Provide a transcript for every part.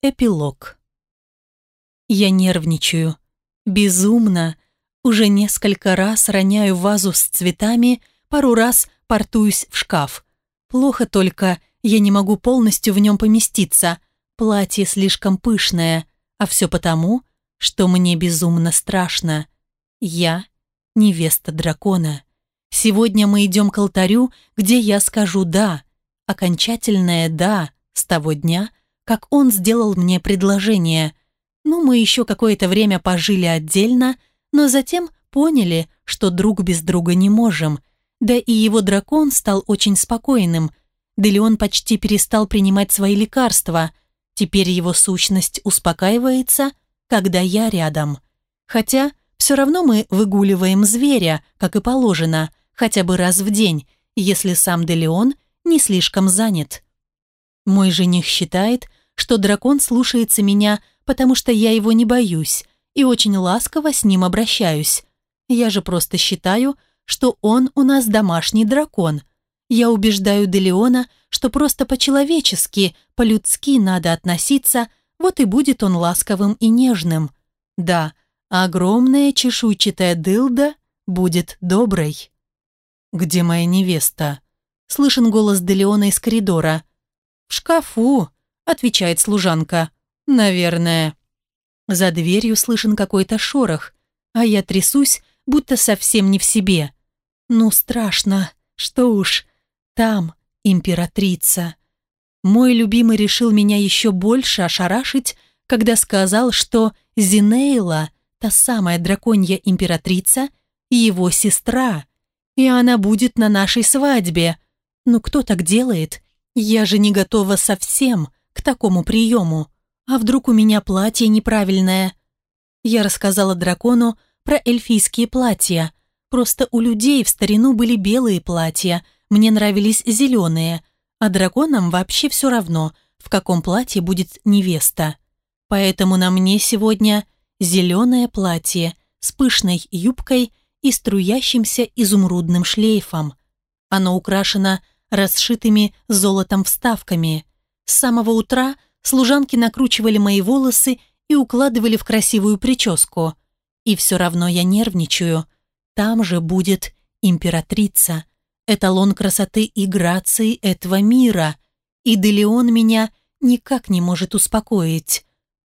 Эпилог. Я нервничаю. Безумно. Уже несколько раз роняю вазу с цветами, пару раз портуюсь в шкаф. Плохо только, я не могу полностью в нем поместиться. Платье слишком пышное, а все потому, что мне безумно страшно. Я – невеста дракона. Сегодня мы идем к алтарю, где я скажу «да», окончательное «да» с того дня – как он сделал мне предложение. Ну, мы еще какое-то время пожили отдельно, но затем поняли, что друг без друга не можем. Да и его дракон стал очень спокойным. Делион почти перестал принимать свои лекарства. Теперь его сущность успокаивается, когда я рядом. Хотя все равно мы выгуливаем зверя, как и положено, хотя бы раз в день, если сам Делион не слишком занят. Мой жених считает, что дракон слушается меня, потому что я его не боюсь и очень ласково с ним обращаюсь. Я же просто считаю, что он у нас домашний дракон. Я убеждаю Делеона, что просто по-человечески, по-людски надо относиться, вот и будет он ласковым и нежным. Да, огромная чешуйчатая дылда будет доброй. «Где моя невеста?» Слышен голос Делеона из коридора. «В шкафу!» отвечает служанка. «Наверное». За дверью слышен какой-то шорох, а я трясусь, будто совсем не в себе. Ну, страшно, что уж. Там императрица. Мой любимый решил меня еще больше ошарашить, когда сказал, что Зинейла, та самая драконья императрица, его сестра, и она будет на нашей свадьбе. Ну кто так делает? Я же не готова совсем к такому приему, а вдруг у меня платье неправильное? Я рассказала дракону про эльфийские платья. Просто у людей в старину были белые платья, мне нравились зеленые, а драконам вообще все равно, в каком платье будет невеста. Поэтому на мне сегодня зеленое платье с пышной юбкой и струящимся изумрудным шлейфом. Оно украшено расшитыми золотом вставками. С самого утра служанки накручивали мои волосы и укладывали в красивую прическу. И все равно я нервничаю. Там же будет императрица, эталон красоты и грации этого мира. И Делеон меня никак не может успокоить.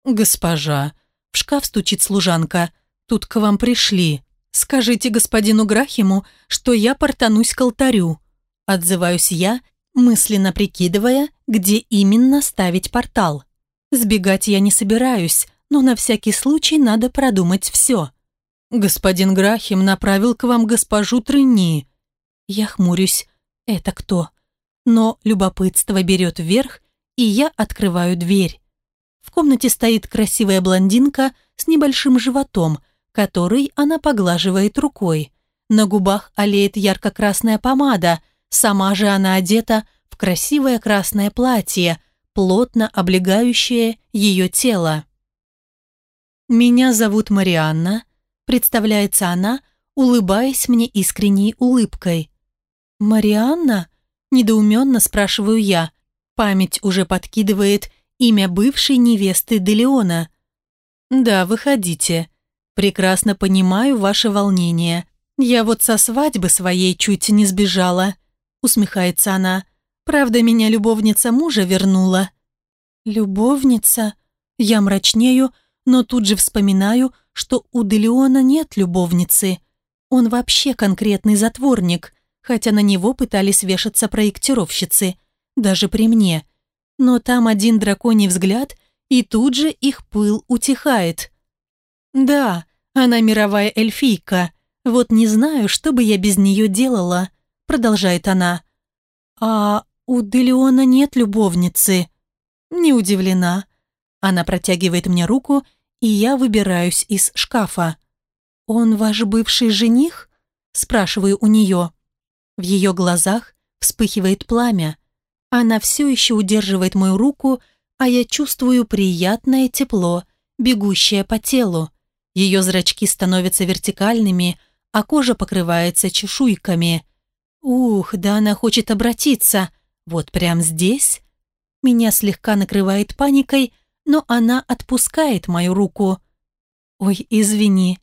«Госпожа!» — в шкаф стучит служанка. «Тут к вам пришли. Скажите господину Грахиму, что я портанусь к алтарю». Отзываюсь я мысленно прикидывая, где именно ставить портал. Сбегать я не собираюсь, но на всякий случай надо продумать все. «Господин Грахим направил к вам госпожу Трыни». Я хмурюсь. «Это кто?» Но любопытство берет вверх, и я открываю дверь. В комнате стоит красивая блондинка с небольшим животом, который она поглаживает рукой. На губах олеет ярко-красная помада – Сама же она одета в красивое красное платье, плотно облегающее ее тело. «Меня зовут Марианна», — представляется она, улыбаясь мне искренней улыбкой. «Марианна?» — недоуменно спрашиваю я. Память уже подкидывает имя бывшей невесты Делеона. «Да, выходите. Прекрасно понимаю ваше волнение. Я вот со свадьбы своей чуть не сбежала усмехается она. Правда, меня любовница мужа вернула. Любовница? Я мрачнею, но тут же вспоминаю, что у Делеона нет любовницы. Он вообще конкретный затворник, хотя на него пытались вешаться проектировщицы, даже при мне. Но там один драконий взгляд, и тут же их пыл утихает. Да, она мировая эльфийка. Вот не знаю, что бы я без нее делала продолжает она. «А у Делиона нет любовницы?» «Не удивлена». Она протягивает мне руку, и я выбираюсь из шкафа. «Он ваш бывший жених?» Спрашиваю у нее. В ее глазах вспыхивает пламя. Она все еще удерживает мою руку, а я чувствую приятное тепло, бегущее по телу. Ее зрачки становятся вертикальными, а кожа покрывается чешуйками. Ух, да она хочет обратиться. Вот прямо здесь? Меня слегка накрывает паникой, но она отпускает мою руку. Ой, извини.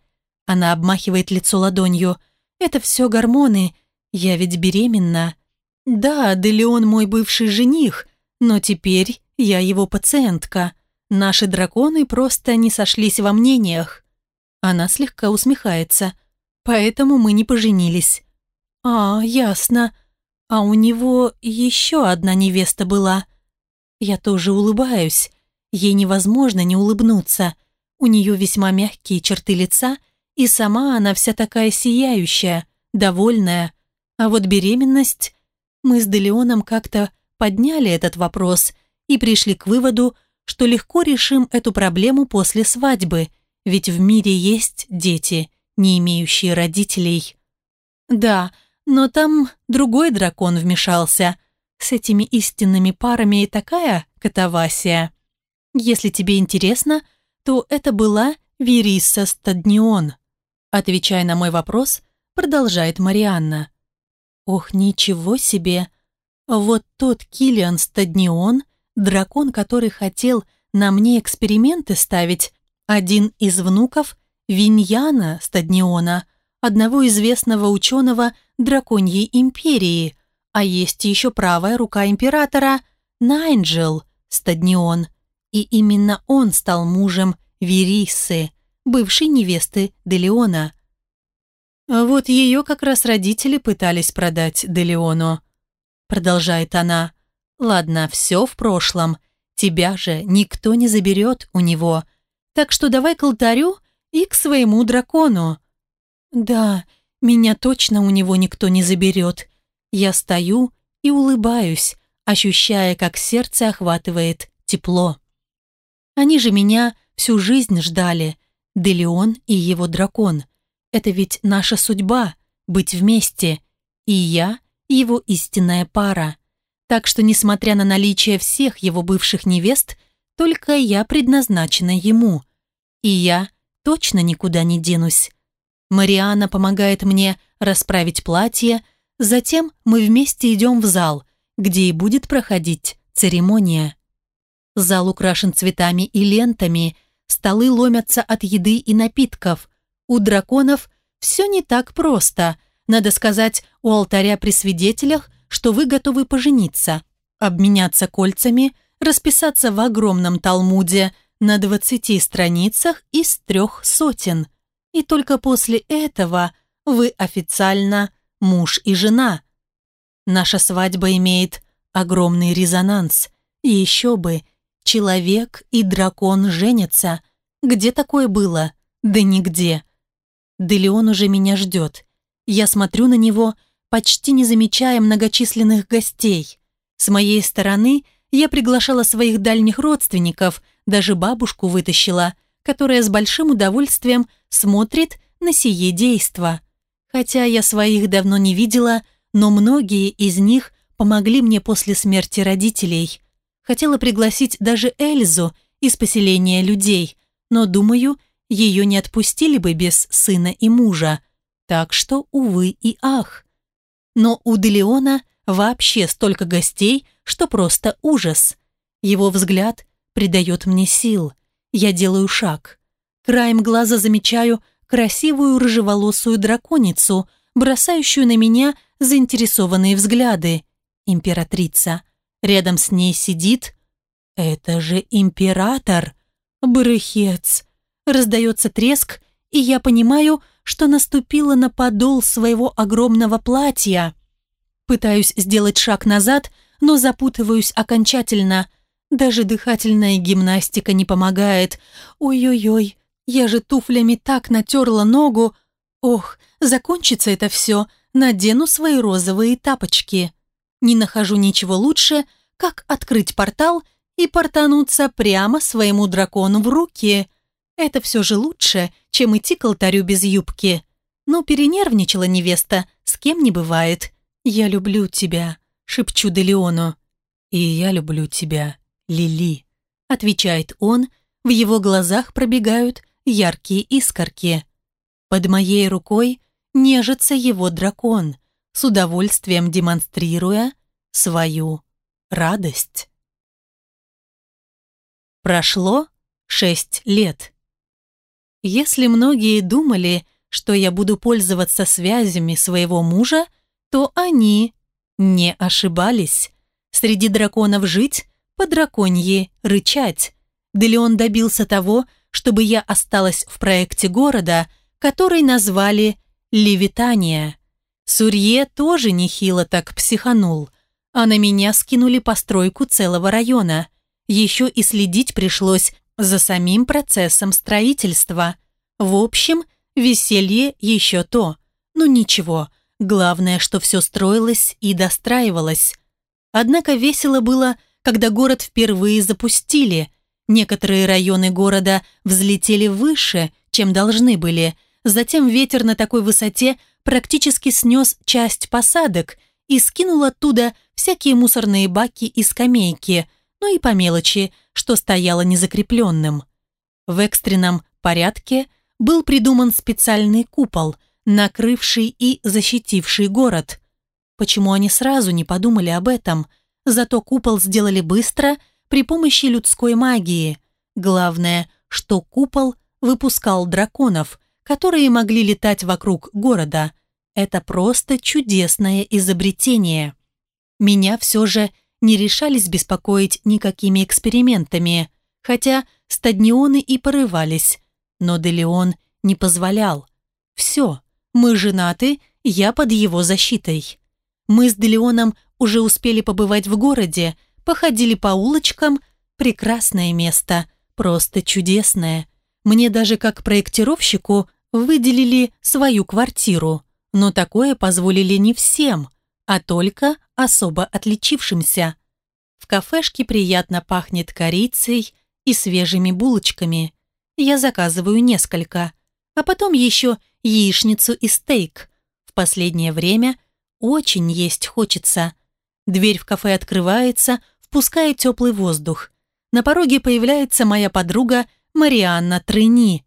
Она обмахивает лицо ладонью. Это все гормоны. Я ведь беременна. Да, Делеон мой бывший жених, но теперь я его пациентка. Наши драконы просто не сошлись во мнениях. Она слегка усмехается. Поэтому мы не поженились. «А, ясно. А у него еще одна невеста была». Я тоже улыбаюсь. Ей невозможно не улыбнуться. У нее весьма мягкие черты лица, и сама она вся такая сияющая, довольная. А вот беременность... Мы с Делеоном как-то подняли этот вопрос и пришли к выводу, что легко решим эту проблему после свадьбы, ведь в мире есть дети, не имеющие родителей. Да, но там другой дракон вмешался. С этими истинными парами и такая катавасия. Если тебе интересно, то это была Вериса Стаднион. Отвечая на мой вопрос, продолжает Марианна. Ох, ничего себе! Вот тот Килиан Стаднион, дракон, который хотел на мне эксперименты ставить, один из внуков Виньяна Стадниона – одного известного ученого драконьей империи, а есть еще правая рука императора Найнджел Стаднион. И именно он стал мужем Вериссы, бывшей невесты Делеона. А «Вот ее как раз родители пытались продать Делеону», продолжает она. «Ладно, все в прошлом. Тебя же никто не заберет у него. Так что давай к алтарю и к своему дракону. «Да, меня точно у него никто не заберет». Я стою и улыбаюсь, ощущая, как сердце охватывает тепло. Они же меня всю жизнь ждали, Делеон и его дракон. Это ведь наша судьба — быть вместе, и я — его истинная пара. Так что, несмотря на наличие всех его бывших невест, только я предназначена ему. И я точно никуда не денусь. Мариана помогает мне расправить платье, затем мы вместе идем в зал, где и будет проходить церемония. Зал украшен цветами и лентами, столы ломятся от еды и напитков. У драконов все не так просто. Надо сказать у алтаря при свидетелях, что вы готовы пожениться, обменяться кольцами, расписаться в огромном талмуде на 20 страницах из трех сотен – и только после этого вы официально муж и жена. Наша свадьба имеет огромный резонанс. И еще бы, человек и дракон женятся. Где такое было? Да нигде. Делеон уже меня ждет. Я смотрю на него, почти не замечая многочисленных гостей. С моей стороны я приглашала своих дальних родственников, даже бабушку вытащила – которая с большим удовольствием смотрит на сие действо. Хотя я своих давно не видела, но многие из них помогли мне после смерти родителей. Хотела пригласить даже Эльзу из поселения людей, но, думаю, ее не отпустили бы без сына и мужа. Так что, увы и ах. Но у Делеона вообще столько гостей, что просто ужас. Его взгляд придает мне сил – я делаю шаг. Краем глаза замечаю красивую рыжеволосую драконицу, бросающую на меня заинтересованные взгляды. Императрица. Рядом с ней сидит... Это же император! Брыхец! Раздается треск, и я понимаю, что наступила на подол своего огромного платья. Пытаюсь сделать шаг назад, но запутываюсь окончательно, даже дыхательная гимнастика не помогает. Ой-ой-ой, я же туфлями так натерла ногу. Ох, закончится это все, надену свои розовые тапочки. Не нахожу ничего лучше, как открыть портал и портануться прямо своему дракону в руки. Это все же лучше, чем идти к алтарю без юбки. Но перенервничала невеста, с кем не бывает. «Я люблю тебя», — шепчу Делиону, «И я люблю тебя», Лили. Отвечает он, в его глазах пробегают яркие искорки. Под моей рукой нежится его дракон, с удовольствием демонстрируя свою радость. Прошло шесть лет. Если многие думали, что я буду пользоваться связями своего мужа, то они не ошибались. Среди драконов жить по драконьи рычать. Делеон добился того, чтобы я осталась в проекте города, который назвали «Левитания». Сурье тоже нехило так психанул, а на меня скинули постройку целого района. Еще и следить пришлось за самим процессом строительства. В общем, веселье еще то. Ну ничего, главное, что все строилось и достраивалось. Однако весело было – когда город впервые запустили. Некоторые районы города взлетели выше, чем должны были. Затем ветер на такой высоте практически снес часть посадок и скинул оттуда всякие мусорные баки и скамейки, ну и по мелочи, что стояло незакрепленным. В экстренном порядке был придуман специальный купол, накрывший и защитивший город. Почему они сразу не подумали об этом – Зато купол сделали быстро при помощи людской магии. Главное, что купол выпускал драконов, которые могли летать вокруг города. Это просто чудесное изобретение. Меня все же не решались беспокоить никакими экспериментами, хотя стаднионы и порывались, но Делеон не позволял. «Все, мы женаты, я под его защитой». Мы с Делеоном уже успели побывать в городе, походили по улочкам. Прекрасное место, просто чудесное. Мне даже как проектировщику выделили свою квартиру, но такое позволили не всем, а только особо отличившимся. В кафешке приятно пахнет корицей и свежими булочками. Я заказываю несколько, а потом еще яичницу и стейк. В последнее время очень есть хочется – Дверь в кафе открывается, впуская теплый воздух. На пороге появляется моя подруга Марианна Трыни.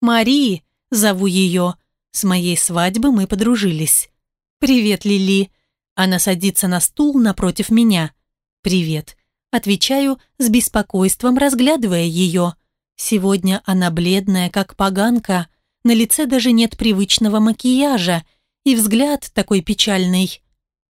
«Мари!» – зову ее. С моей свадьбы мы подружились. «Привет, Лили!» Она садится на стул напротив меня. «Привет!» Отвечаю с беспокойством, разглядывая ее. Сегодня она бледная, как поганка. На лице даже нет привычного макияжа. И взгляд такой печальный.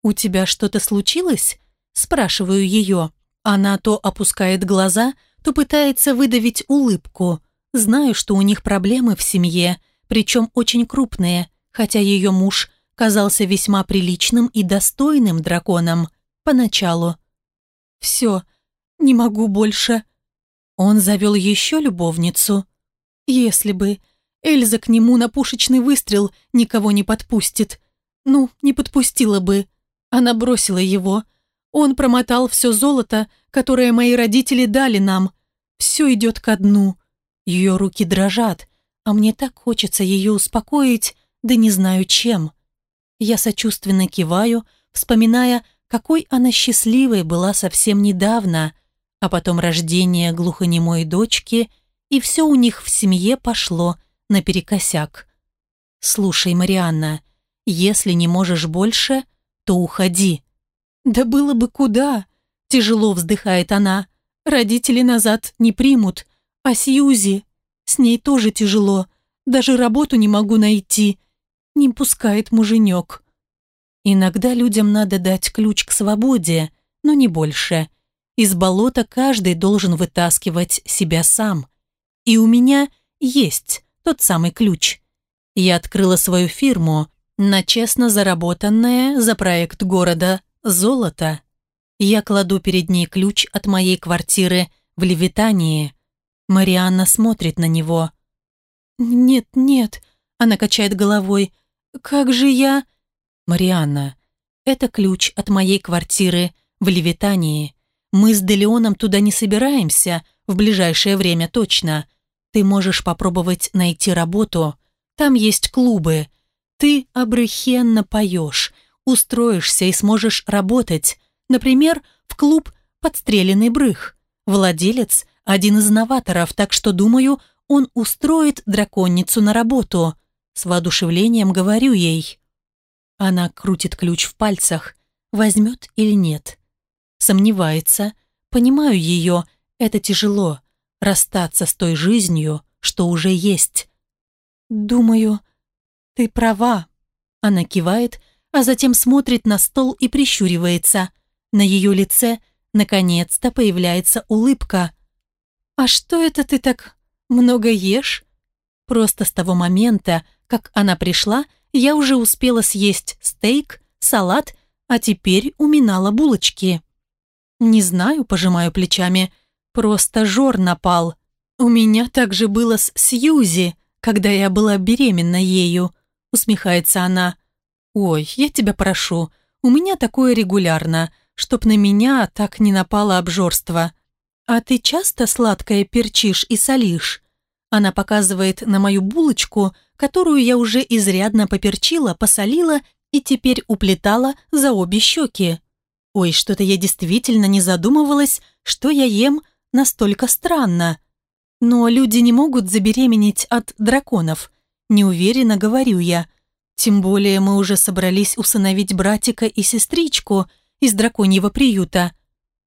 «У тебя что-то случилось?» – спрашиваю ее. Она то опускает глаза, то пытается выдавить улыбку. Знаю, что у них проблемы в семье, причем очень крупные, хотя ее муж казался весьма приличным и достойным драконом поначалу. «Все, не могу больше». Он завел еще любовницу. «Если бы. Эльза к нему на пушечный выстрел никого не подпустит. Ну, не подпустила бы». Она бросила его. Он промотал все золото, которое мои родители дали нам. Все идет ко дну. Ее руки дрожат, а мне так хочется ее успокоить, да не знаю чем. Я сочувственно киваю, вспоминая, какой она счастливой была совсем недавно, а потом рождение глухонемой дочки, и все у них в семье пошло наперекосяк. «Слушай, Марианна, если не можешь больше...» то уходи». «Да было бы куда!» – тяжело вздыхает она. «Родители назад не примут. А Сьюзи? С ней тоже тяжело. Даже работу не могу найти. Не пускает муженек». Иногда людям надо дать ключ к свободе, но не больше. Из болота каждый должен вытаскивать себя сам. И у меня есть тот самый ключ. Я открыла свою фирму, на честно заработанное за проект города золото. Я кладу перед ней ключ от моей квартиры в Левитании. Марианна смотрит на него. «Нет, нет», — она качает головой. «Как же я...» «Марианна, это ключ от моей квартиры в Левитании. Мы с Делеоном туда не собираемся, в ближайшее время точно. Ты можешь попробовать найти работу. Там есть клубы, ты обрыхенно поешь, устроишься и сможешь работать, например, в клуб «Подстреленный брых». Владелец – один из новаторов, так что, думаю, он устроит драконницу на работу. С воодушевлением говорю ей. Она крутит ключ в пальцах, возьмет или нет. Сомневается, понимаю ее, это тяжело, расстаться с той жизнью, что уже есть. Думаю, «Ты права». Она кивает, а затем смотрит на стол и прищуривается. На ее лице наконец-то появляется улыбка. «А что это ты так много ешь?» Просто с того момента, как она пришла, я уже успела съесть стейк, салат, а теперь уминала булочки. «Не знаю», – пожимаю плечами. «Просто жор напал. У меня также было с Сьюзи, когда я была беременна ею усмехается она. «Ой, я тебя прошу, у меня такое регулярно, чтоб на меня так не напало обжорство». «А ты часто сладкое перчишь и солишь?» Она показывает на мою булочку, которую я уже изрядно поперчила, посолила и теперь уплетала за обе щеки. Ой, что-то я действительно не задумывалась, что я ем настолько странно. Но люди не могут забеременеть от драконов неуверенно говорю я. Тем более мы уже собрались усыновить братика и сестричку из драконьего приюта.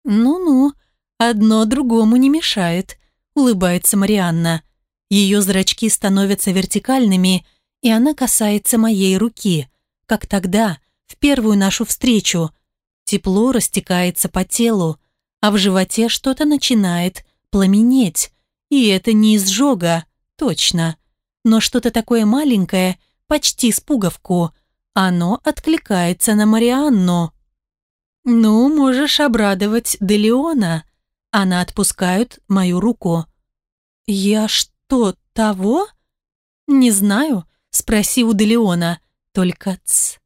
Ну-ну, одно другому не мешает, улыбается Марианна. Ее зрачки становятся вертикальными, и она касается моей руки, как тогда, в первую нашу встречу. Тепло растекается по телу, а в животе что-то начинает пламенеть. И это не изжога, точно но что-то такое маленькое, почти с пуговку. Оно откликается на Марианну. «Ну, можешь обрадовать Делеона». Она отпускает мою руку. «Я что, того?» «Не знаю», — спроси у Делеона. «Только ц...»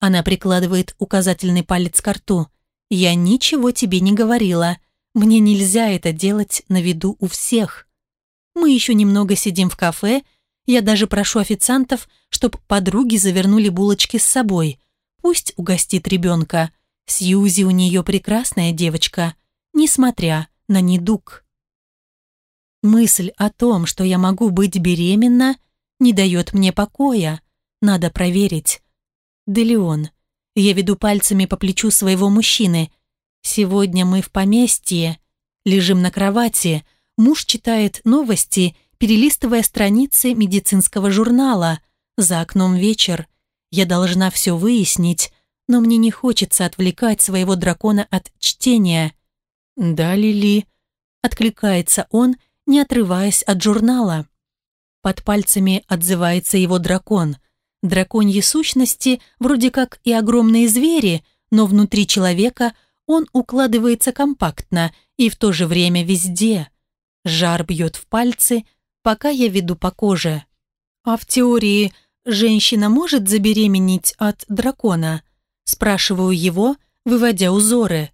Она прикладывает указательный палец к рту. «Я ничего тебе не говорила. Мне нельзя это делать на виду у всех». Мы еще немного сидим в кафе, — я даже прошу официантов, чтобы подруги завернули булочки с собой. Пусть угостит ребенка. Сьюзи у нее прекрасная девочка, несмотря на недуг. Мысль о том, что я могу быть беременна, не дает мне покоя. Надо проверить. Делеон. Я веду пальцами по плечу своего мужчины. Сегодня мы в поместье. Лежим на кровати. Муж читает новости перелистывая страницы медицинского журнала. За окном вечер. Я должна все выяснить, но мне не хочется отвлекать своего дракона от чтения. «Да, Лили», — откликается он, не отрываясь от журнала. Под пальцами отзывается его дракон. Драконьи сущности вроде как и огромные звери, но внутри человека он укладывается компактно и в то же время везде. Жар бьет в пальцы — пока я веду по коже. «А в теории женщина может забеременеть от дракона?» Спрашиваю его, выводя узоры.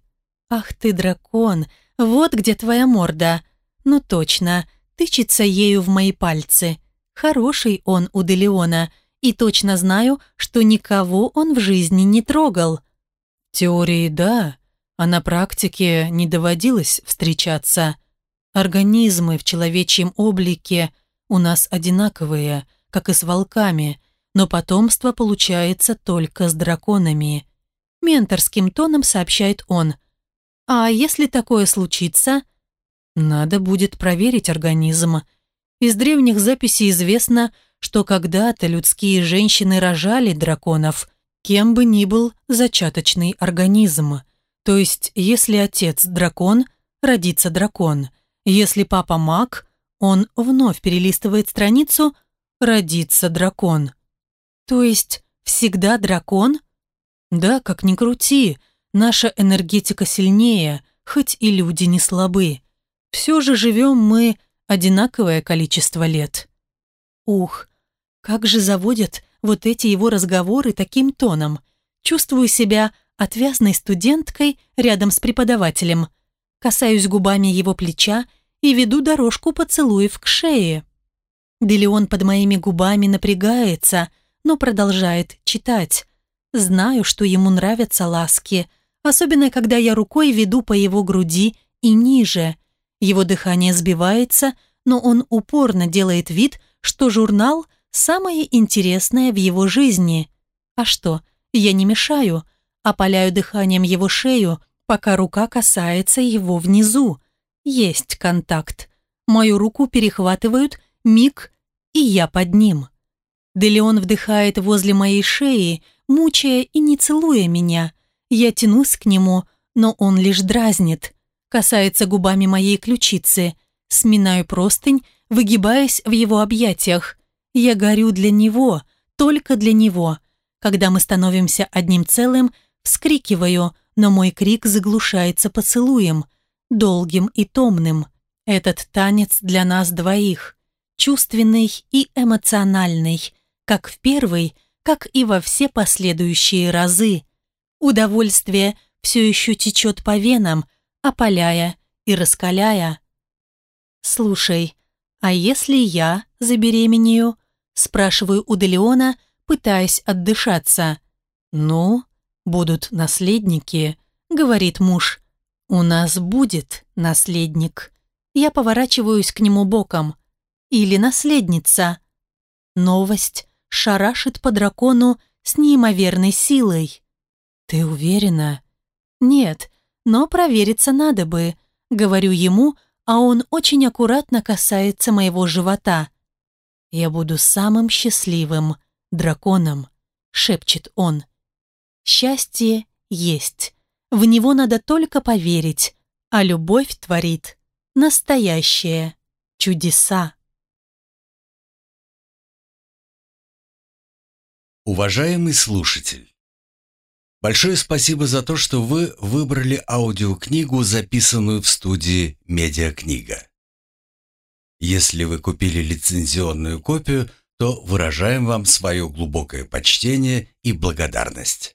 «Ах ты, дракон, вот где твоя морда!» «Ну точно, тычется ею в мои пальцы. Хороший он у Делеона, и точно знаю, что никого он в жизни не трогал». «В теории, да, а на практике не доводилось встречаться». Организмы в человечьем облике у нас одинаковые, как и с волками, но потомство получается только с драконами. Менторским тоном сообщает он. А если такое случится? Надо будет проверить организм. Из древних записей известно, что когда-то людские женщины рожали драконов, кем бы ни был зачаточный организм. То есть, если отец дракон, родится дракон – если папа маг, он вновь перелистывает страницу «Родится дракон». То есть всегда дракон? Да, как ни крути, наша энергетика сильнее, хоть и люди не слабы. Все же живем мы одинаковое количество лет. Ух, как же заводят вот эти его разговоры таким тоном. Чувствую себя отвязной студенткой рядом с преподавателем касаюсь губами его плеча и веду дорожку поцелуев к шее. Делеон под моими губами напрягается, но продолжает читать. Знаю, что ему нравятся ласки, особенно когда я рукой веду по его груди и ниже. Его дыхание сбивается, но он упорно делает вид, что журнал – самое интересное в его жизни. А что, я не мешаю, опаляю дыханием его шею – пока рука касается его внизу. Есть контакт. Мою руку перехватывают, миг, и я под ним. Делеон вдыхает возле моей шеи, мучая и не целуя меня. Я тянусь к нему, но он лишь дразнит. Касается губами моей ключицы. Сминаю простынь, выгибаясь в его объятиях. Я горю для него, только для него. Когда мы становимся одним целым, вскрикиваю – но мой крик заглушается поцелуем, долгим и томным. Этот танец для нас двоих, чувственный и эмоциональный, как в первый, как и во все последующие разы. Удовольствие все еще течет по венам, опаляя и раскаляя. «Слушай, а если я забеременею?» спрашиваю у Делеона, пытаясь отдышаться. «Ну?» будут наследники», — говорит муж. «У нас будет наследник». Я поворачиваюсь к нему боком. «Или наследница». Новость шарашит по дракону с неимоверной силой. «Ты уверена?» «Нет, но провериться надо бы», — говорю ему, а он очень аккуратно касается моего живота. «Я буду самым счастливым драконом», — шепчет он. Счастье есть. В него надо только поверить, а любовь творит настоящее чудеса. Уважаемый слушатель, большое спасибо за то, что вы выбрали аудиокнигу, записанную в студии «Медиакнига». Если вы купили лицензионную копию, то выражаем вам свое глубокое почтение и благодарность.